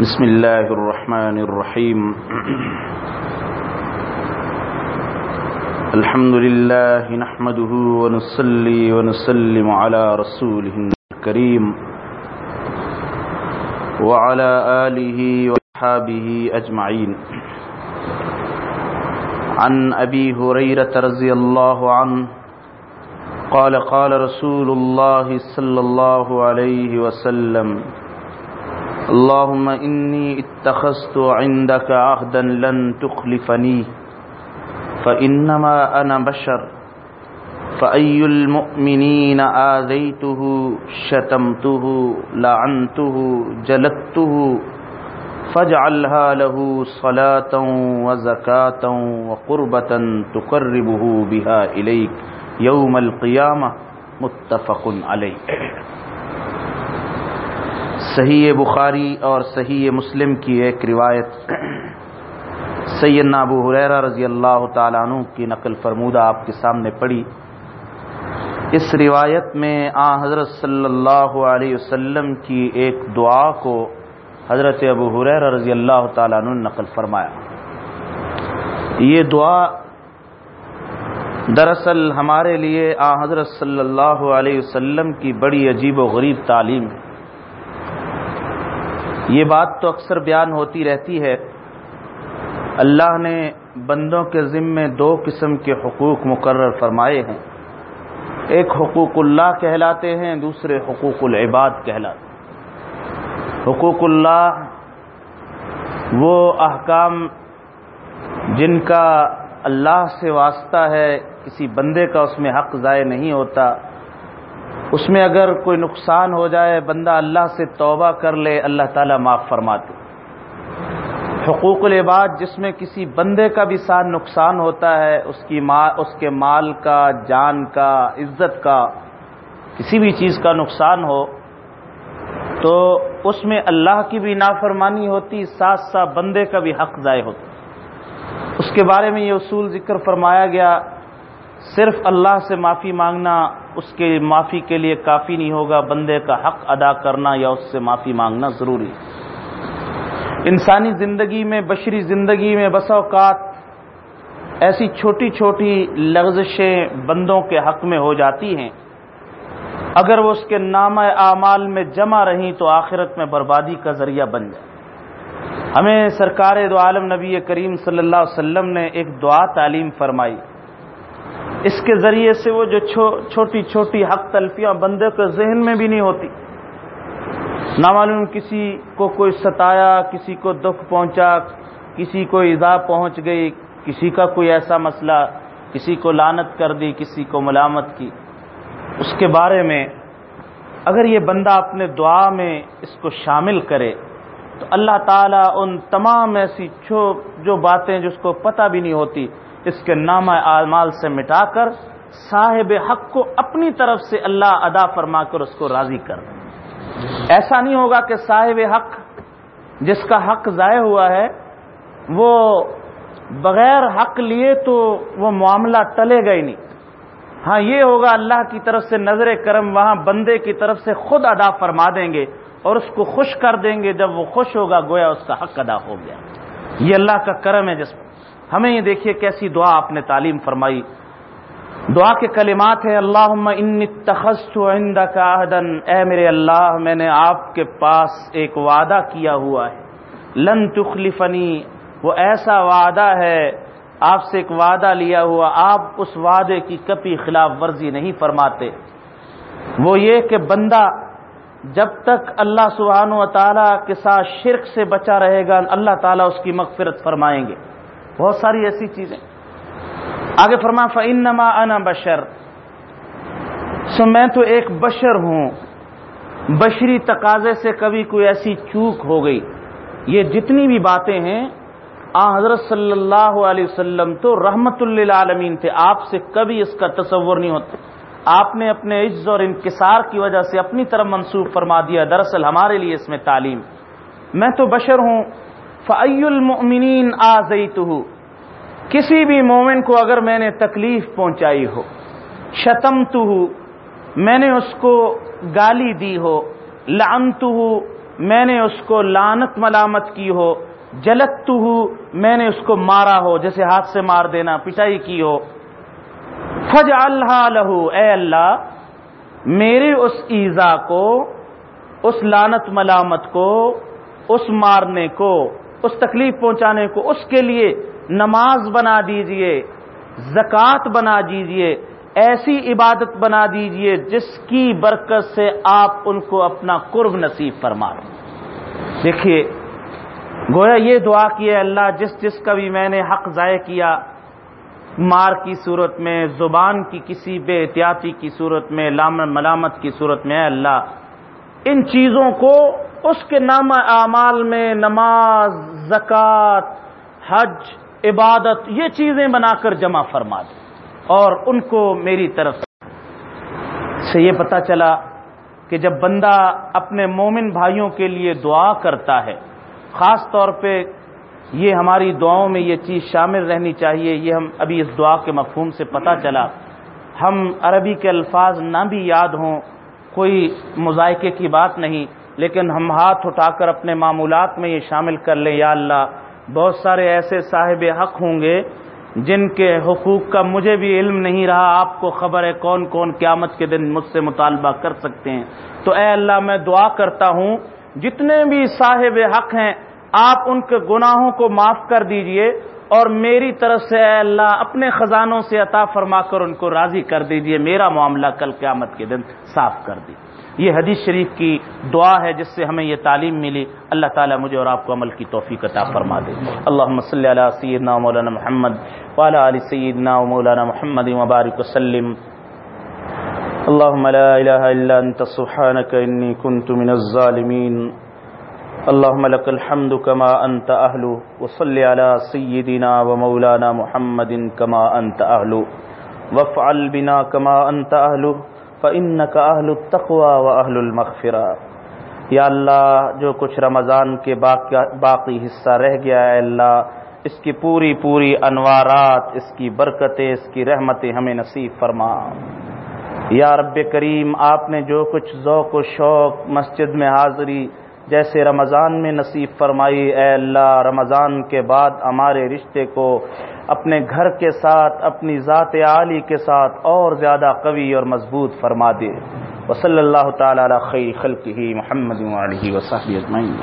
بسم الله الرحمن الرحيم. الحمد لله نحمده ونصلي ونسلم على رسوله الكريم وعلى آله وصحابه أجمعين. عن أبي هريرة رضي الله عنه قال قال رسول الله صلى الله عليه وسلم اللهم إني اتخذت عندك عهدا لن تخلفني، فإنما أنا بشر، فأي المؤمنين آذيته، شتمته، لعنته، جلدته، فاجعلها له صلاة وزكاة وقربة تقربه بها إليك يوم القيامة، متفق عليه. صحیح بخاری اور صحیح مسلم کی ایک روایت سیدنا ابو حریرہ رضی اللہ تعالیٰ عنہ کی نقل فرمودہ آپ کے سامنے پڑی اس روایت میں آ حضرت صلی اللہ علیہ وسلم کی ایک دعا کو حضرت ابو حریرہ رضی اللہ تعالیٰ عنہ نے نقل فرمایا۔ یہ دعا دراصل ہمارے لیے آ حضرت صلی اللہ علیہ وسلم کی بڑی عجیب و غریب تعلیم ہے۔ یہ بات تو اکثر بیان ہوتی رہتی ہے۔ اللہ نے بندوں کے ذمے دو قسم کے حقوق مقرر فرمائے ہیں۔ ایک حقوق اللہ کہلاتے ہیں، دوسرے حقوق العباد کہلاتے ہیں۔ حقوق اللہ وہ احکام جن کا اللہ سے واسطہ ہے، کسی بندے کا اس میں حق ضائع نہیں ہوتا۔ اس میں اگر کوئی نقصان ہو جائے، بندہ اللہ سے توبہ کر لے، اللہ تعالیٰ معاف فرماتے حقوق العباد، جس میں کسی بندے کا بھی ساتھ نقصان ہوتا ہے، اس کی ماں، اس کے مال کا، جان کا، عزت کا، کسی بھی چیز کا نقصان ہو، تو اس میں اللہ کی بھی نافرمانی ہوتی، ساتھ ساتھ بندے کا بھی حق ضائع ہوتا۔ اس کے بارے میں یہ اصول ذکر فرمایا گیا۔ صرف اللہ سے معافی مانگنا اس کے معافی کے لیے کافی نہیں ہوگا، بندے کا حق ادا کرنا یا اس سے معافی مانگنا ضروری انسانی زندگی میں، بشری زندگی میں بسا اوقات ایسی چھوٹی چھوٹی لغزشیں بندوں کے حق میں ہو جاتی ہیں۔ اگر وہ اس کے نام اعمال میں جمع رہیں تو آخرت میں بربادی کا ذریعہ بن جائے۔ ہمیں سرکار دو عالم نبی کریم صلی اللہ علیہ وسلم نے ایک دعا تعلیم فرمائی۔ اس کے ذریعے سے وہ جو چھوٹی چھوٹی حق تلفیاں بندے کے ذہن میں بھی نہیں ہوتی۔ نامعلوم کسی کو کوئی ستایا، کسی کو دکھ پہنچا، کسی کو ایزا پہنچ گئی، کسی کا کوئی ایسا مسئلہ، کسی کو لانت کر دی، کسی کو ملامت کی۔ اس کے بارے میں اگر یہ بندہ اپنے دعا میں اس کو شامل کرے، تو اللہ تعالیٰ ان تمام ایسی جو باتیں جس کو پتہ بھی نہیں ہوتی اس کے نام اعمال سے مٹا کر صاحب حق کو اپنی طرف سے اللہ ادا فرما کر اس کو راضی کر ایسا نہیں ہوگا کہ صاحب حق جس کا حق ضائع ہوا ہے، وہ بغیر حق لیے تو وہ معاملہ ٹلے گا ہی نہیں۔ ہاں یہ ہوگا اللہ کی طرف سے نظر کرم، وہاں بندے کی طرف سے خود ادا فرما دیں گے اور اس کو خوش کر دیں گے جب وہ خوش ہوگا، گویا اس کا حق ادا ہو گیا۔ یہ اللہ کا کرم ہے جس ہمیں یہ دیکھیے کیسی دعا آپ نے تعلیم فرمائی۔ دعا کے کلمات ہیں اللہ ان تخص اے میرے اللہ، میں نے آپ کے پاس ایک وعدہ کیا ہوا ہے۔ لن تخلفنی وہ ایسا وعدہ ہے، آپ سے ایک وعدہ لیا ہوا۔ آپ اس وعدے کی کبھی خلاف ورزی نہیں فرماتے۔ وہ یہ کہ بندہ جب تک اللہ سبحانہ و تعالیٰ کے ساتھ شرک سے بچا رہے گا، اللہ تعالیٰ اس کی مغفرت فرمائیں گے۔ بہت ساری ایسی چیزیں۔ آگے فرما فعن نما انا بشر۔ سو میں تو ایک بشر ہوں۔ بشری تقاضے سے کبھی کوئی ایسی چوک ہو گئی۔ یہ جتنی بھی باتیں ہیں، آ حضرت صلی اللہ علیہ وسلم تو رحمت اللہ عالمین تھے۔ آپ سے کبھی اس کا تصور نہیں ہوتا۔ آپ نے اپنے عز اور انکسار کی وجہ سے اپنی طرف منسوخ فرما دیا۔ دراصل ہمارے لیے اس میں تعلیم۔ میں تو بشر ہوں۔ فعی المؤمنین آ کسی بھی مومن کو اگر میں نے تکلیف پہنچائی ہو شتم تو میں نے اس کو گالی دی ہو لعنت میں نے اس کو لانت ملامت کی ہو جلت میں نے اس کو مارا ہو، جیسے ہاتھ سے مار دینا، پٹائی کی ہو فج اللہ لہو اے اللہ میری اس ایزا کو، اس لانت ملامت کو، اس مارنے کو اس تکلیف پہنچانے کو، اس کے لیے نماز بنا دیجیے، زکوٰۃ بنا دیجیے، ایسی عبادت بنا دیجیے جس کی برکت سے آپ ان کو اپنا قرب نصیب فرما دیکھیے، گویا یہ دعا کی ہے اللہ، جس جس کا بھی میں نے حق ضائع کیا، مار کی صورت میں، زبان کی کسی بے احتیاطی کی صورت میں لام ملامت کی صورت میں اللہ، ان چیزوں کو اس کے نام اعمال میں نماز، زکوٰۃ، حج، عبادت، یہ چیزیں بنا کر جمع فرما دیں اور ان کو میری طرف سے یہ پتا چلا کہ جب بندہ اپنے مومن بھائیوں کے لیے دعا کرتا ہے، خاص طور پہ یہ ہماری دعاؤں میں یہ چیز شامل رہنی چاہیے، یہ ہم ابھی اس دعا کے مفہوم سے پتہ چلا۔ ہم عربی کے الفاظ نہ بھی یاد ہوں، کوئی مذائقے کی بات نہیں۔ لیکن ہم ہاتھ اٹھا کر اپنے معمولات میں یہ شامل کر لیں، یا اللہ، بہت سارے ایسے صاحب حق ہوں گے جن کے حقوق کا مجھے بھی علم نہیں رہا، آپ کو خبر ہے کون کون قیامت کے دن مجھ سے مطالبہ کر سکتے ہیں۔ تو اے اللہ، میں دعا کرتا ہوں، جتنے بھی صاحب حق ہیں، آپ ان کے گناہوں کو معاف کر دیجیے اور میری طرف سے اے اللہ، اپنے خزانوں سے عطا فرما کر ان کو راضی کر دیجیے۔ میرا معاملہ کل قیامت کے دن صاف کر دی یہ حدیث شریف کی دعا ہے جس سے ہمیں یہ تعلیم ملی۔ اللہ تعالیٰ مجھے اور آپ کو عمل کی توفیق عطا فرما دے۔ اللہ صلی علی سیدنا مولانا محمد والا علی سیدنا مولانا محمد وبارک وسلم۔ اللهم لا اله الا انت سبحانك اني كنت من الظالمين اللهم لك الحمد كما أنت أهل وصل على سيدنا ومولانا محمد كما أنت أهل وافعل بنا كما أنت کا اہل أهل و اہل المغفرہ یا اللہ، جو کچھ رمضان کے باقی حصہ رہ گیا ہے اللہ، اس کی پوری پوری انوارات، اس کی برکتیں، اس کی رحمتیں ہمیں نصیب فرما۔ یا رب کریم، آپ نے جو کچھ ذوق و شوق مسجد میں حاضری جیسے رمضان میں نصیب فرمائی، اے اللہ، رمضان کے بعد ہمارے رشتے کو اپنے گھر کے ساتھ، اپنی ذات عالی کے ساتھ اور زیادہ قوی اور مضبوط فرما دے۔ وصلی اللہ تعالی خیر خلق ہی محمد علیہ اجمعین۔